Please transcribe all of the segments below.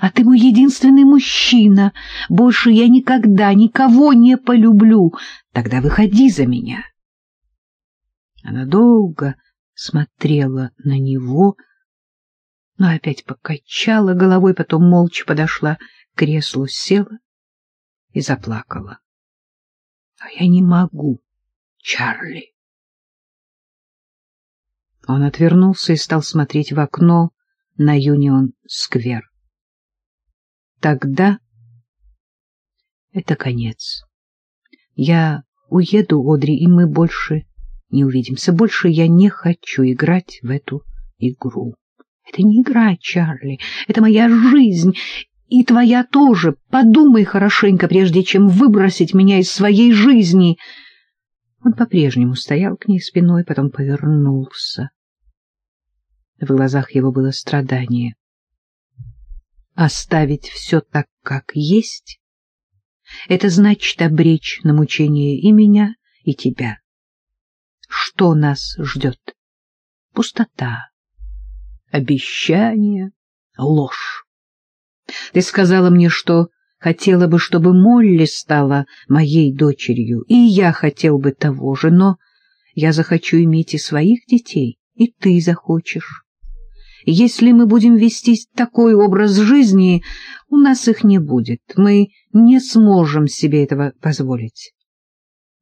а ты мой единственный мужчина. Больше я никогда никого не полюблю. Тогда выходи за меня. Она долго смотрела на него, но опять покачала головой, потом молча подошла к креслу, села и заплакала. — А я не могу, Чарли. Он отвернулся и стал смотреть в окно на Юнион-сквер. Тогда это конец. Я уеду, Одри, и мы больше не увидимся. Больше я не хочу играть в эту игру. Это не игра, Чарли, это моя жизнь, и твоя тоже. Подумай хорошенько, прежде чем выбросить меня из своей жизни. Он по-прежнему стоял к ней спиной, потом повернулся. В глазах его было страдание. Оставить все так, как есть — это значит обречь на мучение и меня, и тебя. Что нас ждет? Пустота, обещание, ложь. Ты сказала мне, что хотела бы, чтобы Молли стала моей дочерью, и я хотел бы того же, но я захочу иметь и своих детей, и ты захочешь. Если мы будем вести такой образ жизни, у нас их не будет. Мы не сможем себе этого позволить.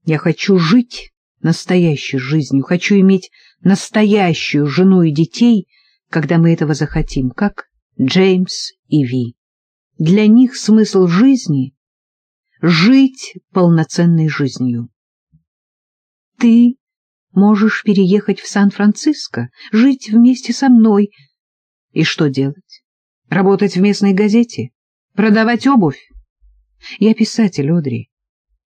Я хочу жить настоящей жизнью, хочу иметь настоящую жену и детей, когда мы этого захотим, как Джеймс и Ви. Для них смысл жизни — жить полноценной жизнью. Ты можешь переехать в Сан-Франциско, жить вместе со мной — и что делать? Работать в местной газете? Продавать обувь? Я писатель, Одри,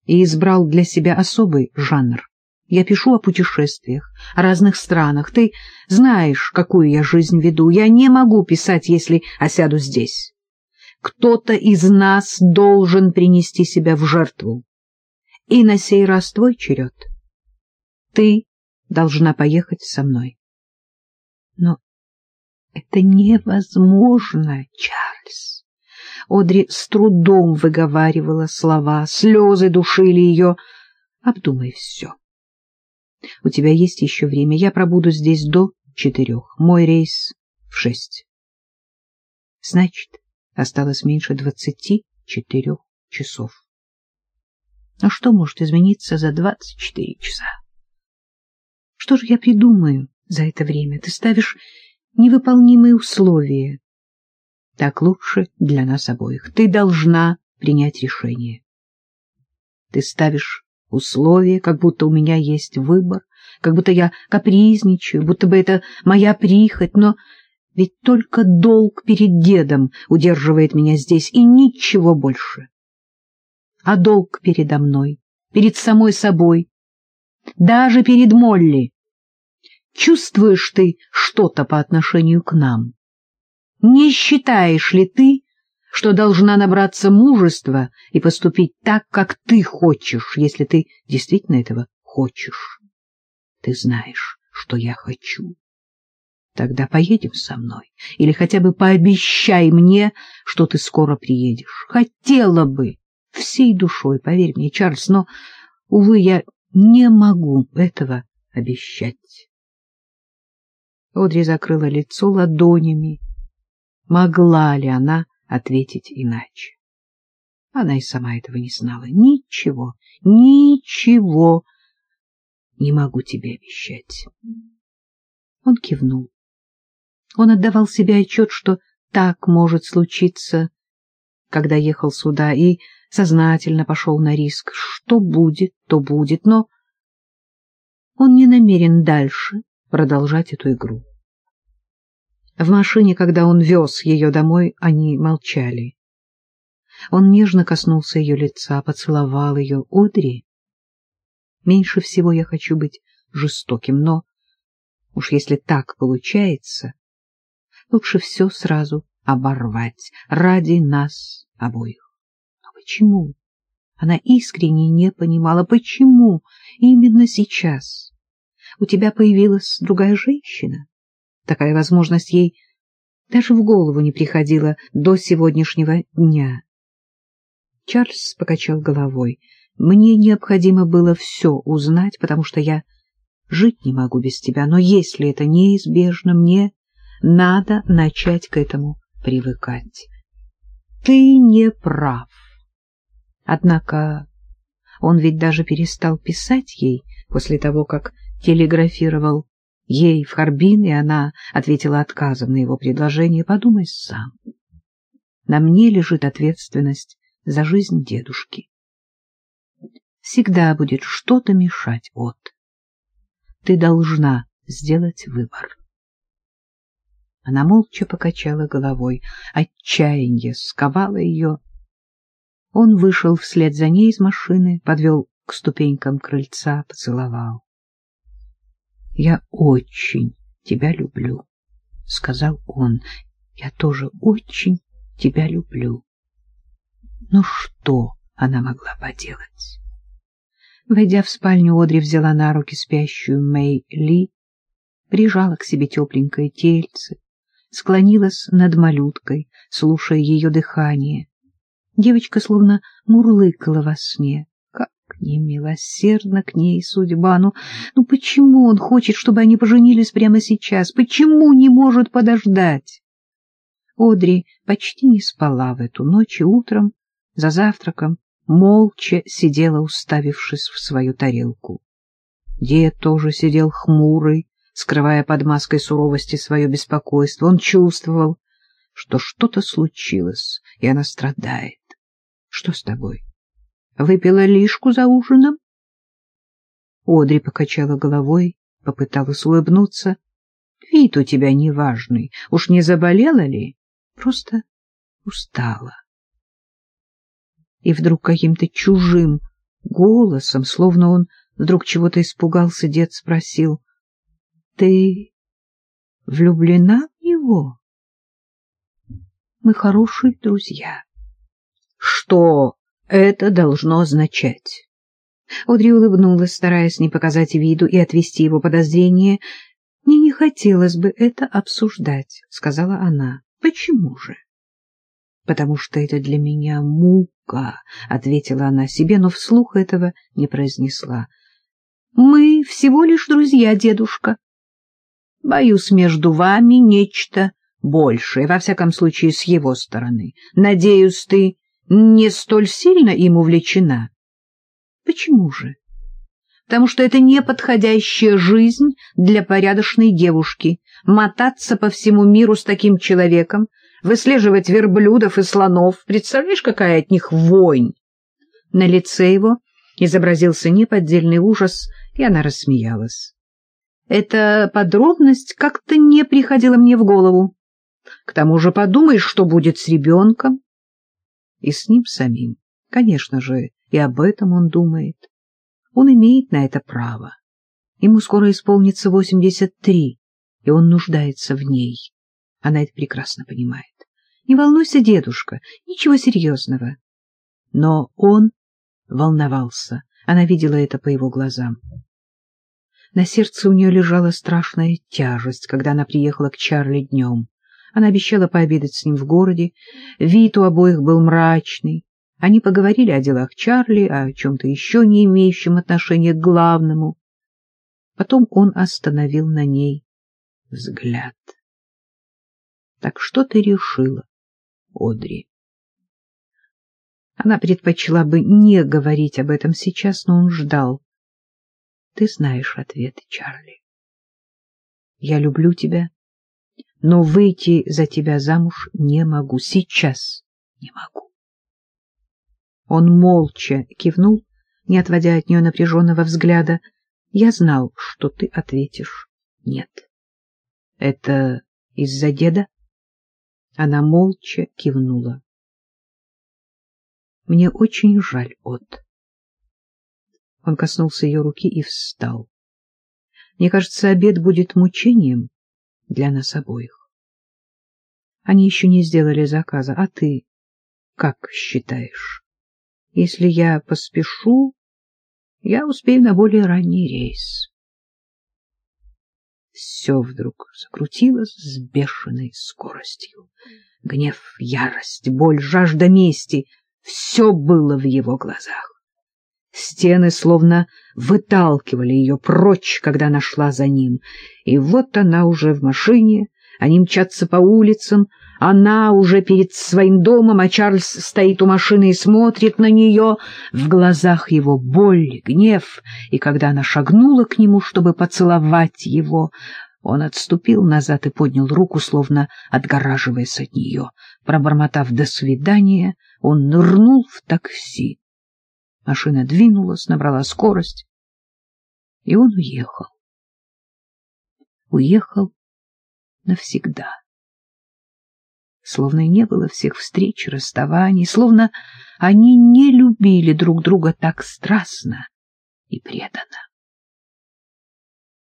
и избрал для себя особый жанр. Я пишу о путешествиях, о разных странах. Ты знаешь, какую я жизнь веду. Я не могу писать, если осяду здесь. Кто-то из нас должен принести себя в жертву. И на сей раз твой черед. Ты должна поехать со мной. Но это невозможно, Чарльз. Одри с трудом выговаривала слова, слезы душили ее. Обдумай все. У тебя есть еще время. Я пробуду здесь до четырех. Мой рейс в шесть. Значит, осталось меньше двадцати четырех часов. Но что может измениться за двадцать четыре часа? Что же я придумаю за это время? Ты ставишь невыполнимые условия. Так лучше для нас обоих. Ты должна принять решение. Ты ставишь условия, как будто у меня есть выбор, как будто я капризничаю, будто бы это моя прихоть, но ведь только долг перед дедом удерживает меня здесь, и ничего больше. А долг передо мной, перед самой собой, даже перед Молли Чувствуешь ты что-то по отношению к нам? Не считаешь ли ты, что должна набраться мужества и поступить так, как ты хочешь, если ты действительно этого хочешь? Ты знаешь, что я хочу. Тогда поедем со мной, или хотя бы пообещай мне, что ты скоро приедешь. Хотела бы, всей душой, поверь мне, Чарльз, но, увы, я не могу этого обещать. Одри закрыла лицо ладонями. Могла ли она ответить иначе? Она и сама этого не знала. Ничего, ничего не могу тебе обещать. Он кивнул. Он отдавал себе отчет, что так может случиться, когда ехал сюда, и сознательно пошел на риск. Что будет, то будет, но он не намерен дальше продолжать эту игру. В машине, когда он вез ее домой, они молчали. Он нежно коснулся ее лица, поцеловал ее. «Одри, меньше всего я хочу быть жестоким, но уж если так получается, лучше все сразу оборвать ради нас обоих. Но почему? Она искренне не понимала, почему именно сейчас у тебя появилась другая женщина. Такая возможность ей даже в голову не приходило до сегодняшнего дня. Чарльз покачал головой. Мне необходимо было все узнать, потому что я жить не могу без тебя, но если это неизбежно, мне надо начать к этому привыкать. Ты не прав. Однако он ведь даже перестал писать ей после того, как телеграфировал ей в Харбин, и она ответила отказом на его предложение. Подумай сам. На мне лежит ответственность за жизнь дедушки. Всегда будет что-то мешать от. Ты должна сделать выбор. Она молча покачала головой. Отчаяние сковало ее. Он вышел вслед за ней из машины, подвел к ступенькам крыльца, поцеловал. — Я очень тебя люблю, — сказал он. — Я тоже очень тебя люблю. Ну что она могла поделать? Войдя в спальню, Одри взяла на руки спящую Мэй Ли, прижала к себе тепленькое тельце, склонилась над малюткой, слушая ее дыхание. Девочка словно мурлыкала во сне. Как немилосердно к ней судьба! Ну, ну почему он хочет, чтобы они поженились прямо сейчас? Почему не может подождать? Одри почти не спала в эту ночь и утром, за завтраком, молча сидела, уставившись в свою тарелку. Дед тоже сидел хмурый, скрывая под маской суровости свое беспокойство. Он чувствовал, что что-то случилось, и она страдает. Что с тобой? Выпила лишку за ужином? Одри покачала головой, попыталась улыбнуться. Вид у тебя неважный. Уж не заболела ли? Просто устала. И вдруг каким-то чужим голосом, словно он вдруг чего-то испугался, дед спросил, ты влюблена в него? Мы хорошие друзья. Что это должно означать? Одри улыбнулась, стараясь не показать виду и отвести его подозрения. — Мне не хотелось бы это обсуждать, — сказала она. — Почему же? — Потому что это для меня мука, — ответила она себе, но вслух этого не произнесла. — Мы всего лишь друзья, дедушка. Боюсь, между вами нечто большее, во всяком случае, с его стороны. Надеюсь, ты не столь сильно им увлечена. Почему же? Потому что это неподходящая жизнь для порядочной девушки — мотаться по всему миру с таким человеком, выслеживать верблюдов и слонов. Представляешь, какая от них вонь? На лице его изобразился неподдельный ужас, и она рассмеялась. Эта подробность как-то не приходила мне в голову. К тому же подумай, что будет с ребенком. И с ним самим. Конечно же, и об этом он думает. Он имеет на это право. Ему скоро исполнится восемьдесят три, и он нуждается в ней. Она это прекрасно понимает. Не волнуйся, дедушка, ничего серьезного. Но он волновался. Она видела это по его глазам. На сердце у нее лежала страшная тяжесть, когда она приехала к Чарли днем. Она обещала пообедать с ним в городе. Вид у обоих был мрачный. Они поговорили о делах Чарли, о чем-то еще не имеющем отношения к главному. Потом он остановил на ней взгляд. — Так что ты решила, Одри? Она предпочла бы не говорить об этом сейчас, но он ждал. Ты знаешь ответы, Чарли. Я люблю тебя, но выйти за тебя замуж не могу. Сейчас не могу. Он молча кивнул, не отводя от нее напряженного взгляда. Я знал, что ты ответишь «нет». Это из-за деда? Она молча кивнула. Мне очень жаль, От. Он коснулся ее руки и встал. Мне кажется, обед будет мучением для нас обоих. Они еще не сделали заказа, а ты как считаешь? Если я поспешу, я успею на более ранний рейс. Все вдруг закрутилось с бешеной скоростью. Гнев, ярость, боль, жажда мести — все было в его глазах. Стены словно выталкивали ее прочь, когда она шла за ним. И вот она уже в машине, они мчатся по улицам, она уже перед своим домом, а Чарльз стоит у машины и смотрит на нее. В глазах его боль, гнев, и когда она шагнула к нему, чтобы поцеловать его, он отступил назад и поднял руку, словно отгораживаясь от нее. Пробормотав «до свидания», он нырнул в такси. Машина двинулась, набрала скорость, и он уехал. Уехал навсегда. Словно и не было всех встреч расставаний, словно они не любили друг друга так страстно и преданно.